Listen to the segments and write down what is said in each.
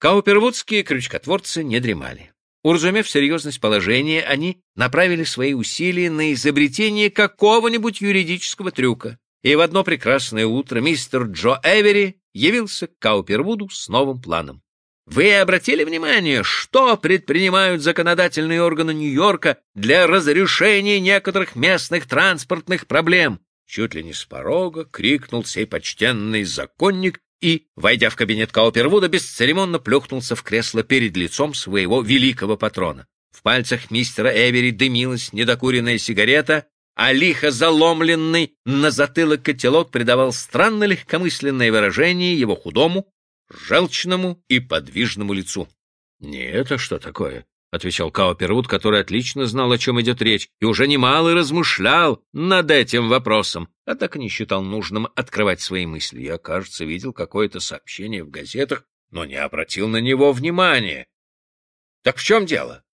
Каупервудские крючкотворцы не дремали. Уразумев серьезность положения, они направили свои усилия на изобретение какого-нибудь юридического трюка. И в одно прекрасное утро мистер Джо Эвери явился к Каупервуду с новым планом. Вы обратили внимание, что предпринимают законодательные органы Нью-Йорка для разрешения некоторых местных транспортных проблем? Чуть ли не с порога крикнул сей почтенный законник и, войдя в кабинет Каупервуда, бесцеремонно плюхнулся в кресло перед лицом своего великого патрона. В пальцах мистера Эвери дымилась недокуренная сигарета, а лихо заломленный на затылок котелок придавал странно легкомысленное выражение его худому, желчному и подвижному лицу. — Не это что такое? — отвечал Каупервуд, который отлично знал, о чем идет речь, и уже немало размышлял над этим вопросом, а так не считал нужным открывать свои мысли. Я, кажется, видел какое-то сообщение в газетах, но не обратил на него внимания. — Так в чем дело?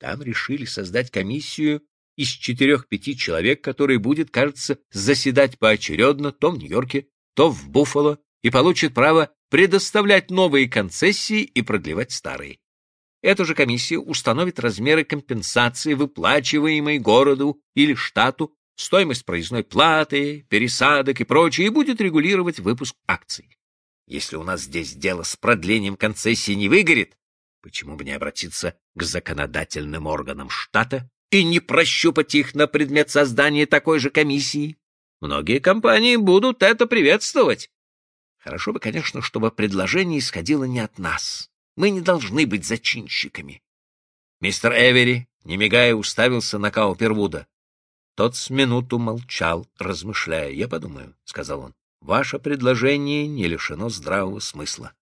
Там решили создать комиссию из четырех-пяти человек, который будет, кажется, заседать поочередно то в Нью-Йорке, то в Буффало, и получит право предоставлять новые концессии и продлевать старые. Эта же комиссия установит размеры компенсации, выплачиваемой городу или штату, стоимость проездной платы, пересадок и прочее, и будет регулировать выпуск акций. Если у нас здесь дело с продлением концессии не выгорит, почему бы не обратиться к законодательным органам штата и не прощупать их на предмет создания такой же комиссии? Многие компании будут это приветствовать. Хорошо бы, конечно, чтобы предложение исходило не от нас. Мы не должны быть зачинщиками. Мистер Эвери, не мигая, уставился на Каупервуда. Тот с минуту молчал, размышляя. «Я подумаю», — сказал он, — «ваше предложение не лишено здравого смысла».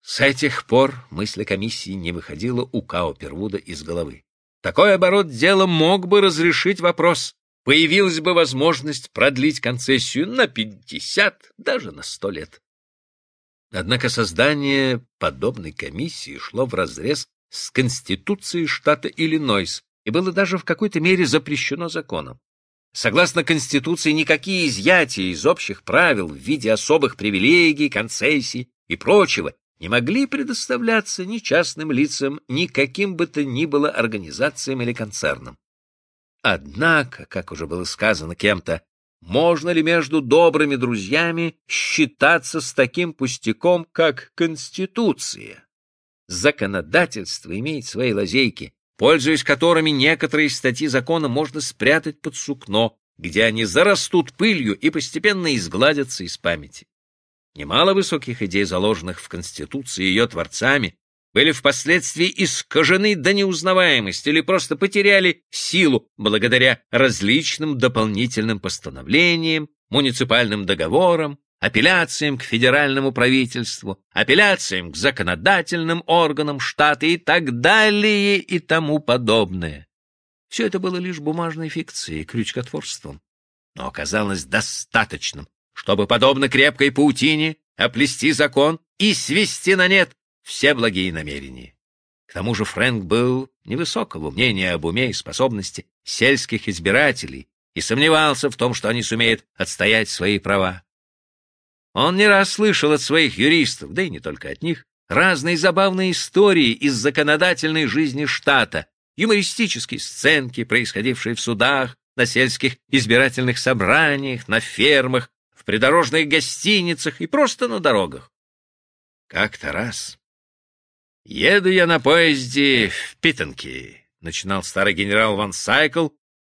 С этих пор мысль комиссии не выходила у Каупервуда из головы. Такой оборот дела мог бы разрешить вопрос появилась бы возможность продлить концессию на 50, даже на 100 лет. Однако создание подобной комиссии шло вразрез с Конституцией штата Иллинойс и было даже в какой-то мере запрещено законом. Согласно Конституции, никакие изъятия из общих правил в виде особых привилегий, концессий и прочего не могли предоставляться ни частным лицам, ни каким бы то ни было организациям или концернам. Однако, как уже было сказано кем-то, можно ли между добрыми друзьями считаться с таким пустяком, как Конституция? Законодательство имеет свои лазейки, пользуясь которыми некоторые статьи закона можно спрятать под сукно, где они зарастут пылью и постепенно изгладятся из памяти. Немало высоких идей, заложенных в Конституции ее творцами, были впоследствии искажены до неузнаваемости или просто потеряли силу благодаря различным дополнительным постановлениям, муниципальным договорам, апелляциям к федеральному правительству, апелляциям к законодательным органам штата и так далее и тому подобное. Все это было лишь бумажной фикцией, крючкотворством, но оказалось достаточным, чтобы, подобно крепкой паутине, оплести закон и свести на нет все благие намерения. К тому же Фрэнк был невысокого мнения об уме и способности сельских избирателей и сомневался в том, что они сумеют отстоять свои права. Он не раз слышал от своих юристов, да и не только от них, разные забавные истории из законодательной жизни штата, юмористические сценки, происходившие в судах, на сельских избирательных собраниях, на фермах, в придорожных гостиницах и просто на дорогах. Как-то раз «Еду я на поезде в Питтенки», — начинал старый генерал Ван Сайкл,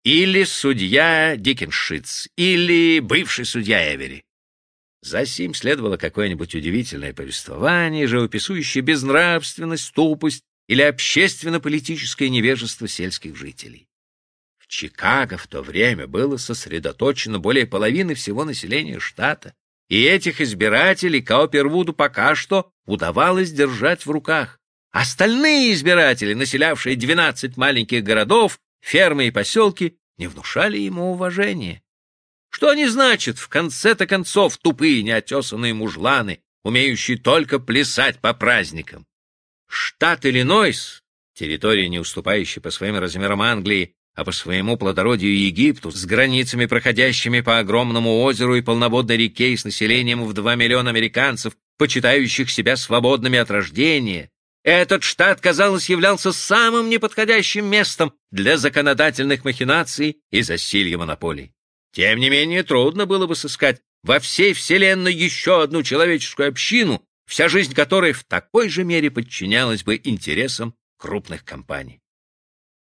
или судья Дикеншиц, или бывший судья Эвери. За сим следовало какое-нибудь удивительное повествование, живописующее безнравственность, тупость или общественно-политическое невежество сельских жителей. В Чикаго в то время было сосредоточено более половины всего населения штата, и этих избирателей Каупервуду пока что удавалось держать в руках. Остальные избиратели, населявшие 12 маленьких городов, фермы и поселки, не внушали ему уважения. Что они значат, в конце-то концов, тупые неотесанные мужланы, умеющие только плясать по праздникам? Штат Иллинойс, территория, не уступающая по своим размерам Англии, а по своему плодородию Египту, с границами, проходящими по огромному озеру и полноводной реке и с населением в 2 миллиона американцев, почитающих себя свободными от рождения, этот штат, казалось, являлся самым неподходящим местом для законодательных махинаций и засилья монополий. Тем не менее, трудно было бы сыскать во всей Вселенной еще одну человеческую общину, вся жизнь которой в такой же мере подчинялась бы интересам крупных компаний.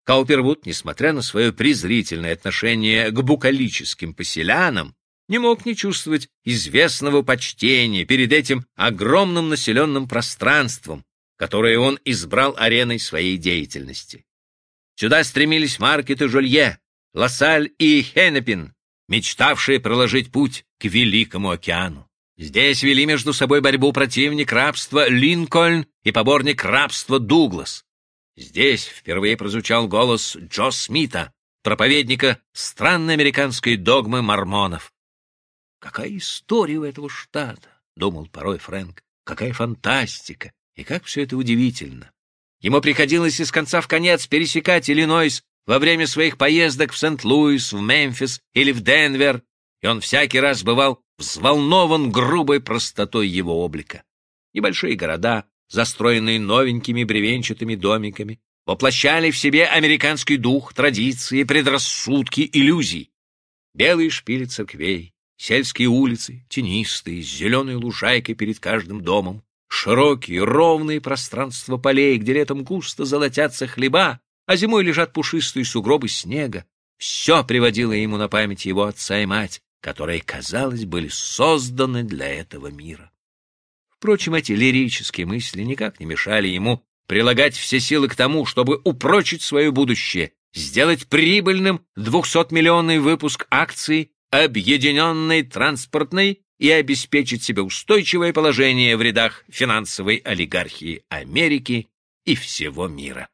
Каупервуд, несмотря на свое презрительное отношение к букалическим поселянам, не мог не чувствовать известного почтения перед этим огромным населенным пространством, которое он избрал ареной своей деятельности. Сюда стремились маркеты Жолье, Лассаль и Хеннепин, мечтавшие проложить путь к Великому океану. Здесь вели между собой борьбу противник рабства Линкольн и поборник рабства Дуглас. Здесь впервые прозвучал голос Джо Смита, проповедника странной американской догмы мормонов. «Какая история у этого штата!» — думал порой Фрэнк. «Какая фантастика! И как все это удивительно!» Ему приходилось из конца в конец пересекать Иллинойс во время своих поездок в Сент-Луис, в Мемфис или в Денвер, и он всякий раз бывал взволнован грубой простотой его облика. Небольшие города, застроенные новенькими бревенчатыми домиками, воплощали в себе американский дух, традиции, предрассудки, иллюзий. Белые шпили церквей, сельские улицы, тенистые, с зеленой лужайкой перед каждым домом, широкие, ровные пространства полей, где летом густо золотятся хлеба, а зимой лежат пушистые сугробы снега. Все приводило ему на память его отца и мать, которые, казалось, были созданы для этого мира. Впрочем, эти лирические мысли никак не мешали ему прилагать все силы к тому, чтобы упрочить свое будущее, сделать прибыльным 200-миллионный выпуск акций объединенной транспортной и обеспечить себе устойчивое положение в рядах финансовой олигархии Америки и всего мира.